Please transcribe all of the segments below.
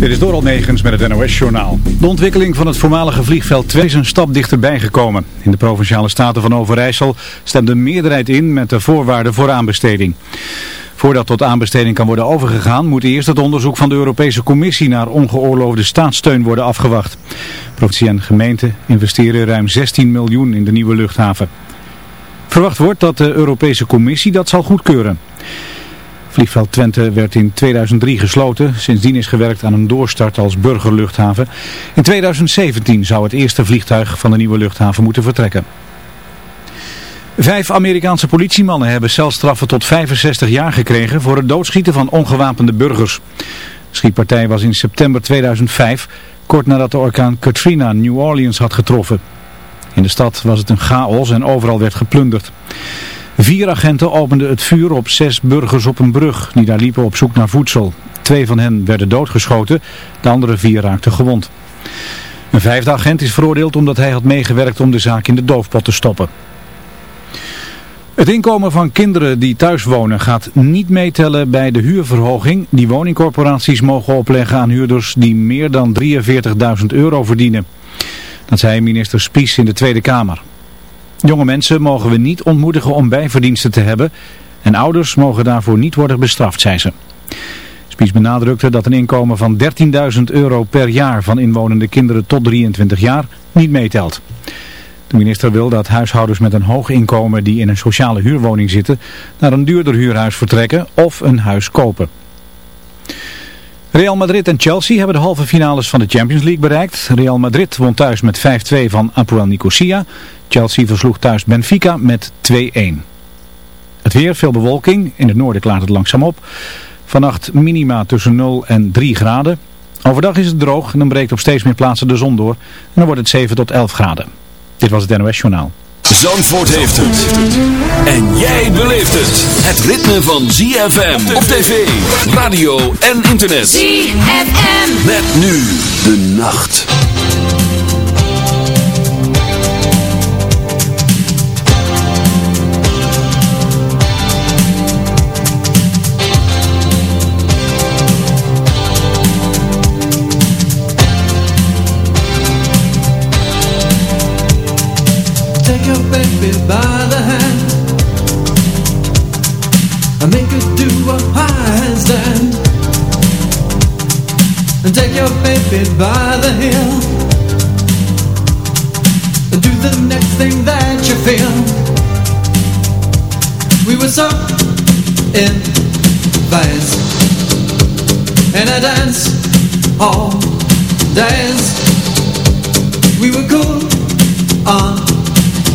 Dit is Doral Negens met het NOS-journaal. De ontwikkeling van het voormalige vliegveld 2 is een stap dichterbij gekomen. In de Provinciale Staten van Overijssel stemde een meerderheid in met de voorwaarden voor aanbesteding. Voordat tot aanbesteding kan worden overgegaan, moet eerst het onderzoek van de Europese Commissie naar ongeoorloofde staatssteun worden afgewacht. Provincie en gemeente investeren ruim 16 miljoen in de nieuwe luchthaven. Verwacht wordt dat de Europese Commissie dat zal goedkeuren. Vliegveld Twente werd in 2003 gesloten. Sindsdien is gewerkt aan een doorstart als burgerluchthaven. In 2017 zou het eerste vliegtuig van de nieuwe luchthaven moeten vertrekken. Vijf Amerikaanse politiemannen hebben celstraffen tot 65 jaar gekregen voor het doodschieten van ongewapende burgers. De schietpartij was in september 2005, kort nadat de orkaan Katrina New Orleans had getroffen. In de stad was het een chaos en overal werd geplunderd. Vier agenten openden het vuur op zes burgers op een brug die daar liepen op zoek naar voedsel. Twee van hen werden doodgeschoten, de andere vier raakten gewond. Een vijfde agent is veroordeeld omdat hij had meegewerkt om de zaak in de doofpot te stoppen. Het inkomen van kinderen die thuis wonen gaat niet meetellen bij de huurverhoging die woningcorporaties mogen opleggen aan huurders die meer dan 43.000 euro verdienen. Dat zei minister Spies in de Tweede Kamer. Jonge mensen mogen we niet ontmoedigen om bijverdiensten te hebben en ouders mogen daarvoor niet worden bestraft, zei ze. Spies benadrukte dat een inkomen van 13.000 euro per jaar van inwonende kinderen tot 23 jaar niet meetelt. De minister wil dat huishoudens met een hoog inkomen die in een sociale huurwoning zitten naar een duurder huurhuis vertrekken of een huis kopen. Real Madrid en Chelsea hebben de halve finales van de Champions League bereikt. Real Madrid won thuis met 5-2 van Apoel Nicosia. Chelsea versloeg thuis Benfica met 2-1. Het weer, veel bewolking. In het noorden klaart het langzaam op. Vannacht minima tussen 0 en 3 graden. Overdag is het droog en dan breekt op steeds meer plaatsen de zon door. En dan wordt het 7 tot 11 graden. Dit was het NOS Journaal. Zandvoort heeft het. En jij beleeft het. Het ritme van ZFM op tv, radio en internet. ZFM. Met nu de nacht. By the hand. And make her do a handstand And take your baby by the And do the next thing that you feel. We were so in phase. Dance all days. We were cool on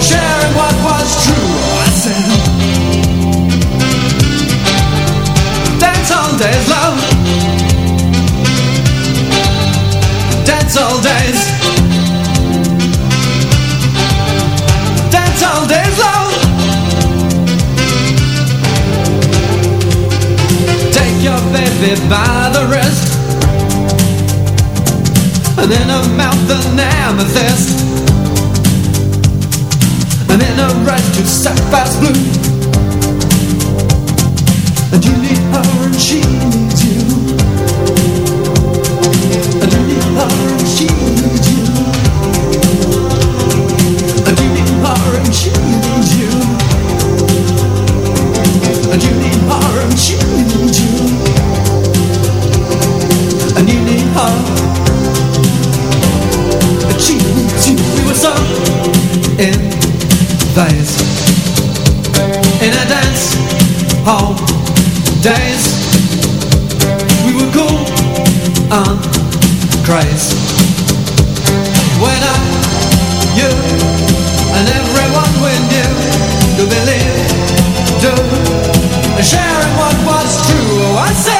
sharing what was true. I said, dance all. Dance all days. Dance all. Take your baby by the wrist. And in her mouth an amethyst and in her eyes to sapphire blue. And you need her and she needs you. And you need her and she needs you. And you need her and she needs you. And you need her and she needs you. And you need her. And she needs you. We were so Christ. When I, you, and everyone we knew to believe, do, sharing what was true, oh, I say.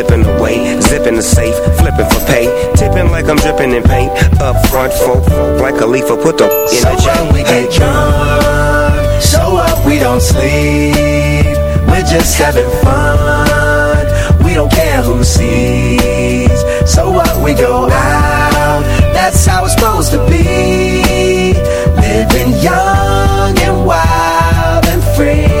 away. Zipping the safe, flipping for pay. Tipping like I'm dripping in paint. Up front, folk, like a leaf, put the in So chain. when we get drunk, so up we don't sleep. We're just having fun. We don't care who sees. So what we go out, that's how it's supposed to be. Living young and wild and free.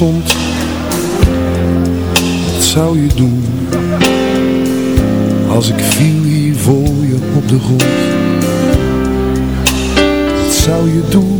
Wat zou je doen Als ik viel hier voor je op de grond? Wat zou je doen?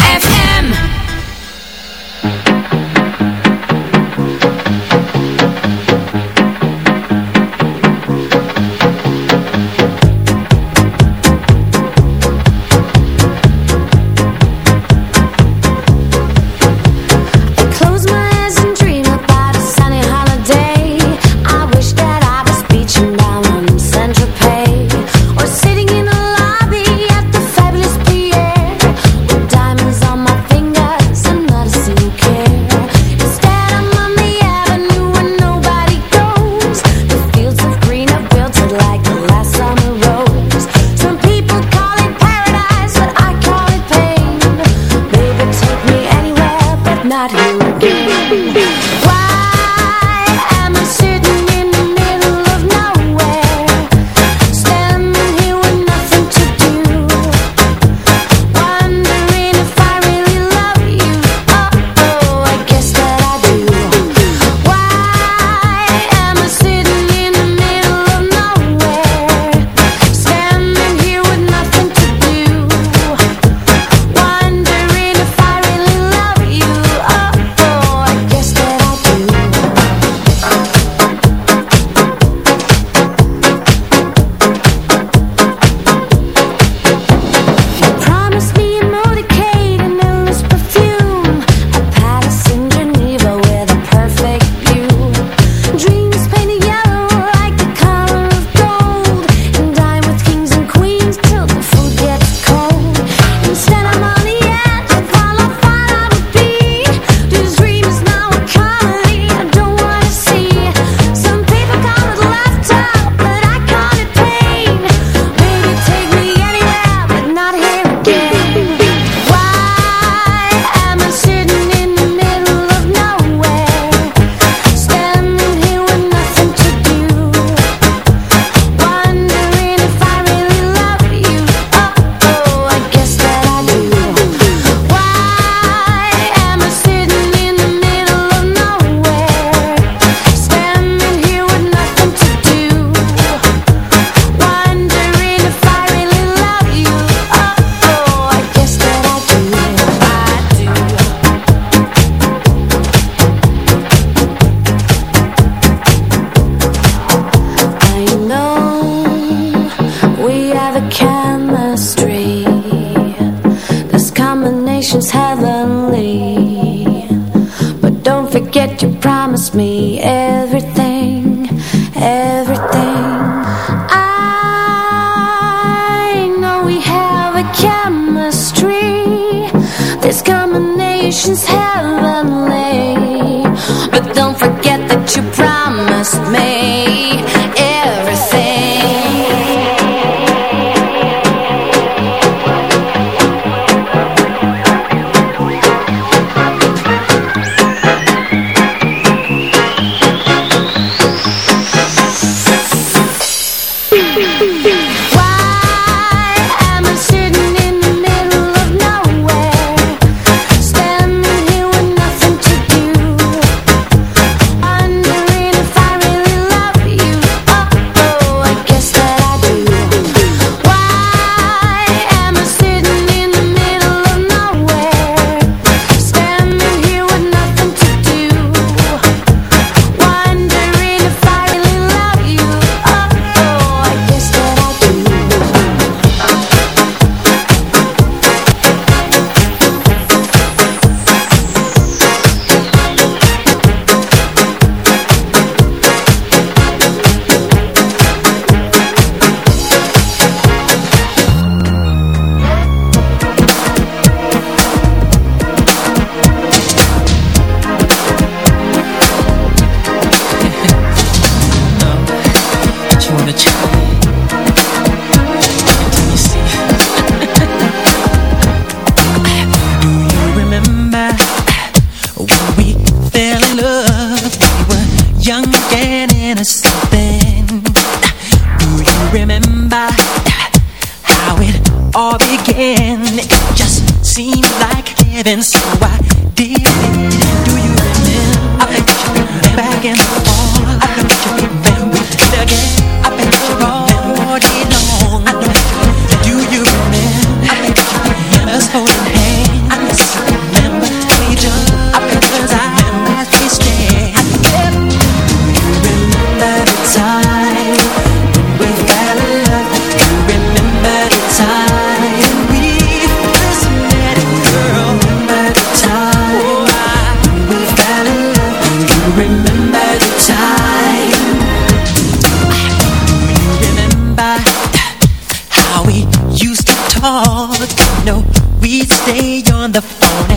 No, we'd stay on the phone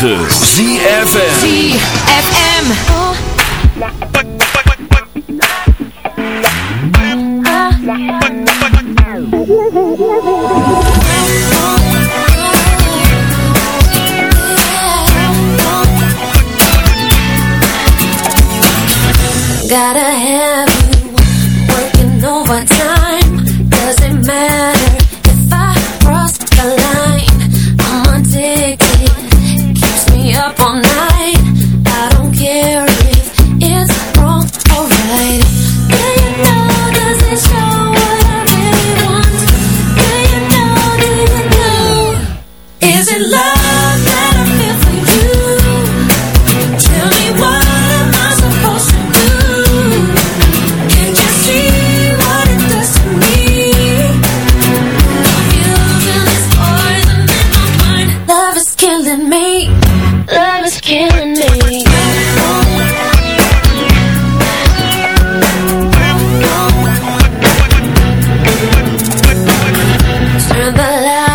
9.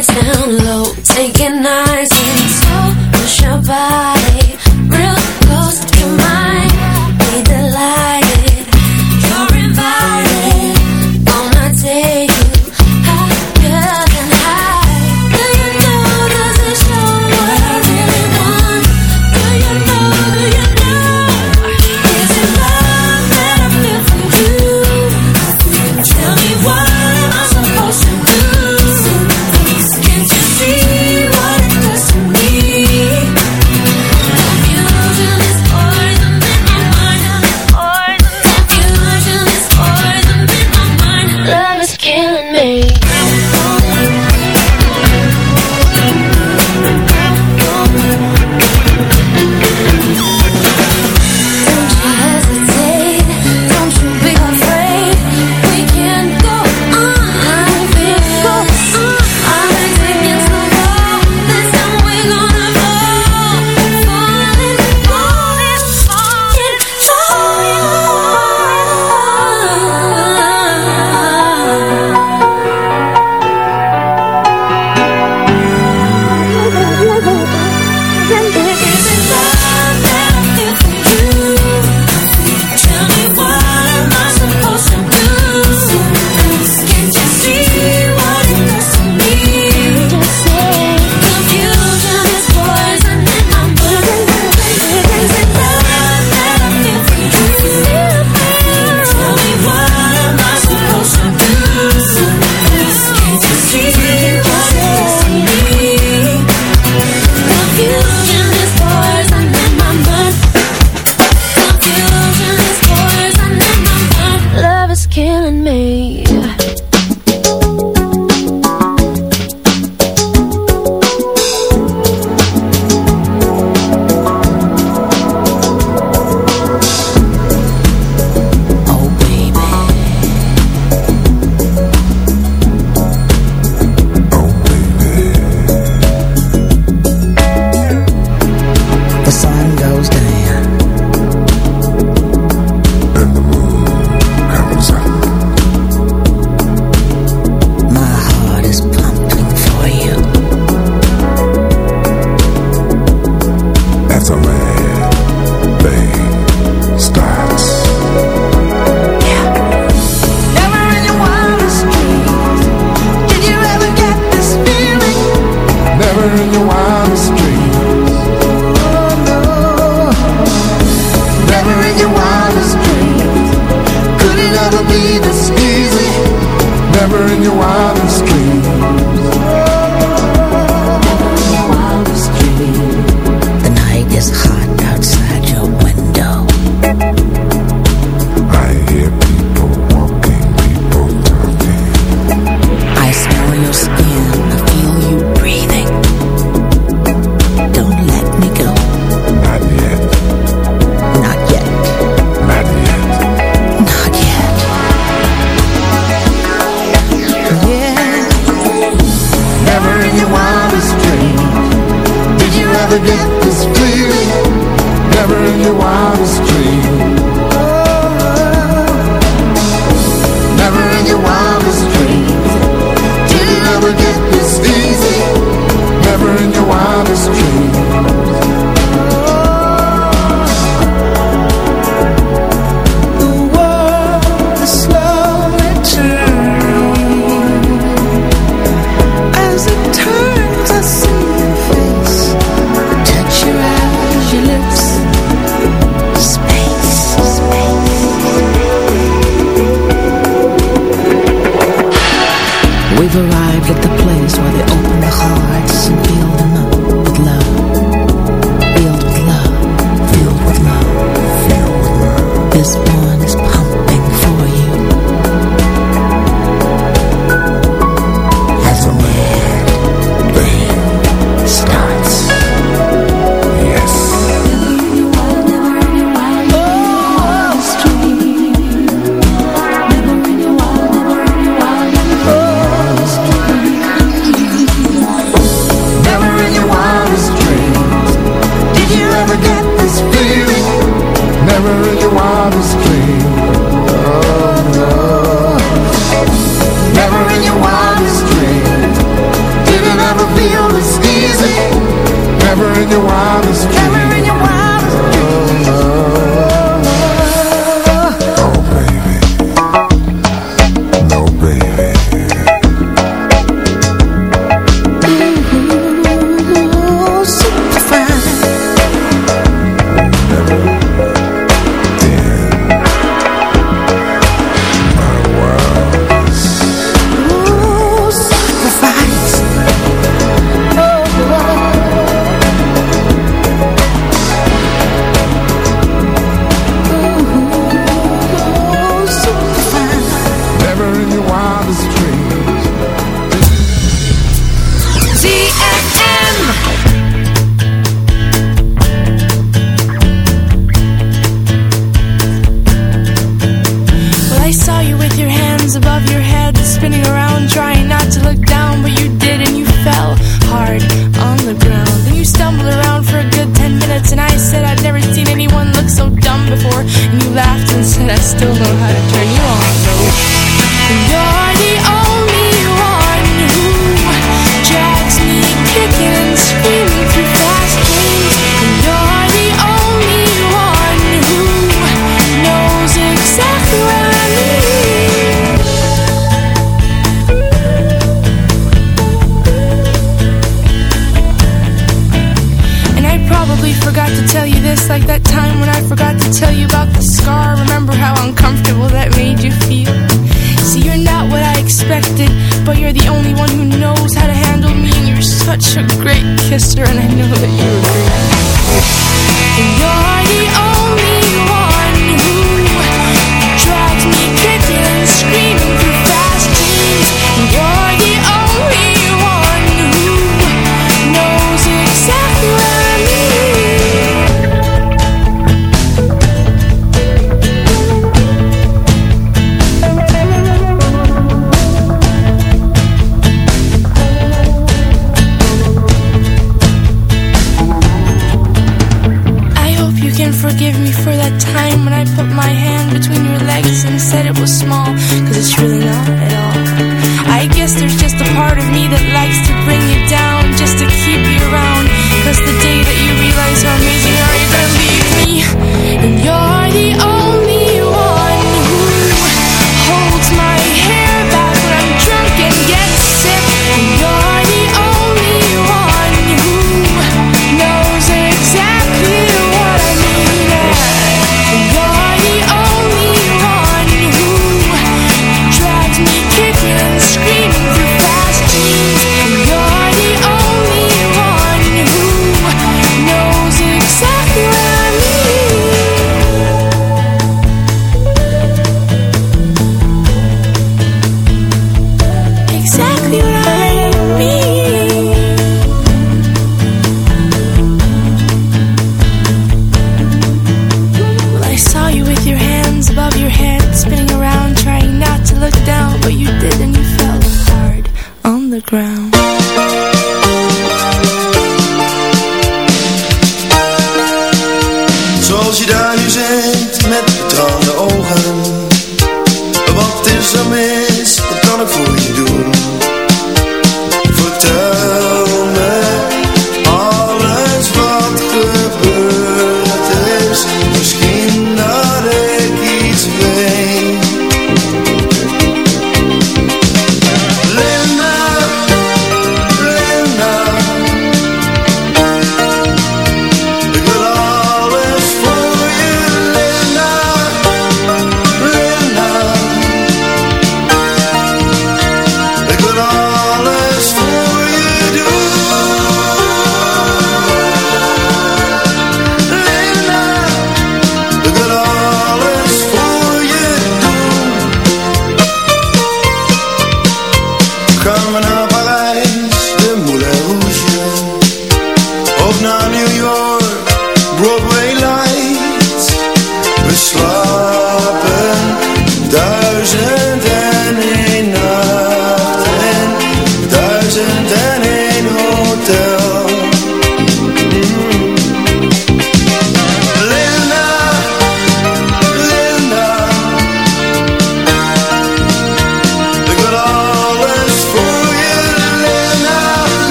lights down low, taking nights and So push your body.